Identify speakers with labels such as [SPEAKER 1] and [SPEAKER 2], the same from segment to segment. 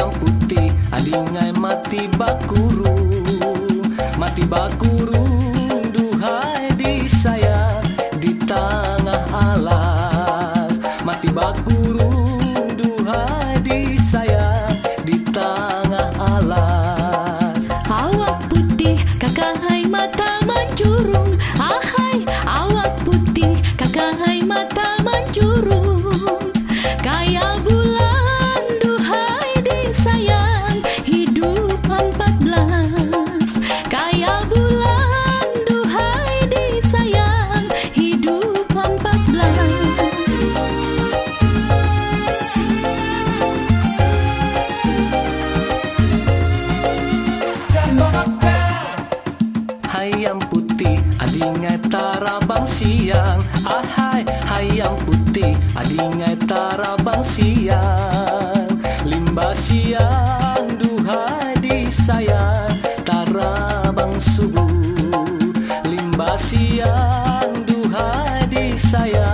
[SPEAKER 1] yang putih Alingai mati bakuru Mati
[SPEAKER 2] bakuru. Siang. Ahai hayam putih adingai tarabang siang. Limba siang duhai di sayang tarabang subuh Limba siang duhai
[SPEAKER 1] di sayang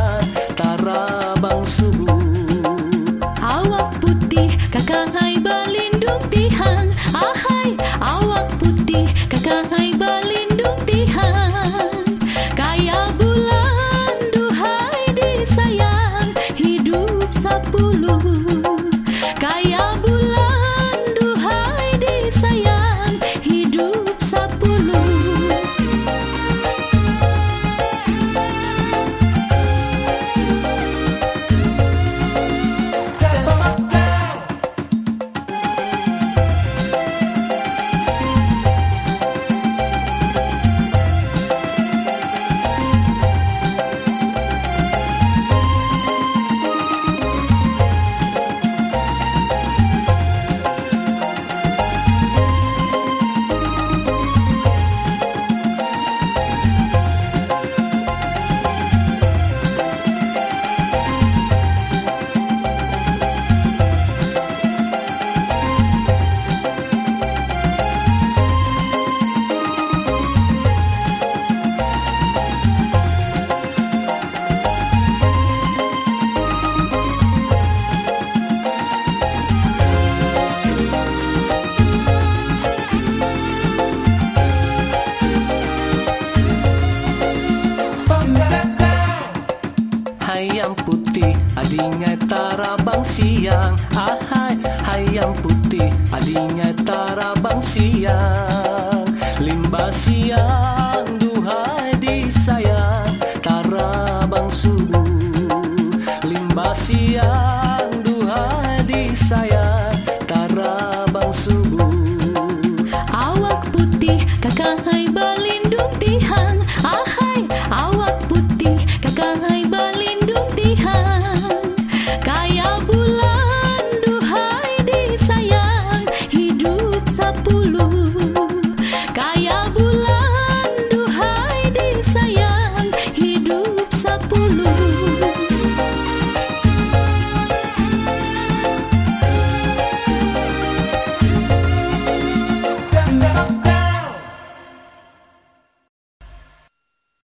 [SPEAKER 1] Adinya tarabang siang. Ahai hayam putih. Adinya tarabang siang. Limba siang duhai disayang. Tarabang subuh Limba siang duhai disayang. Tarabang subuh
[SPEAKER 2] Awak putih kakak hai balindung tihang Ahai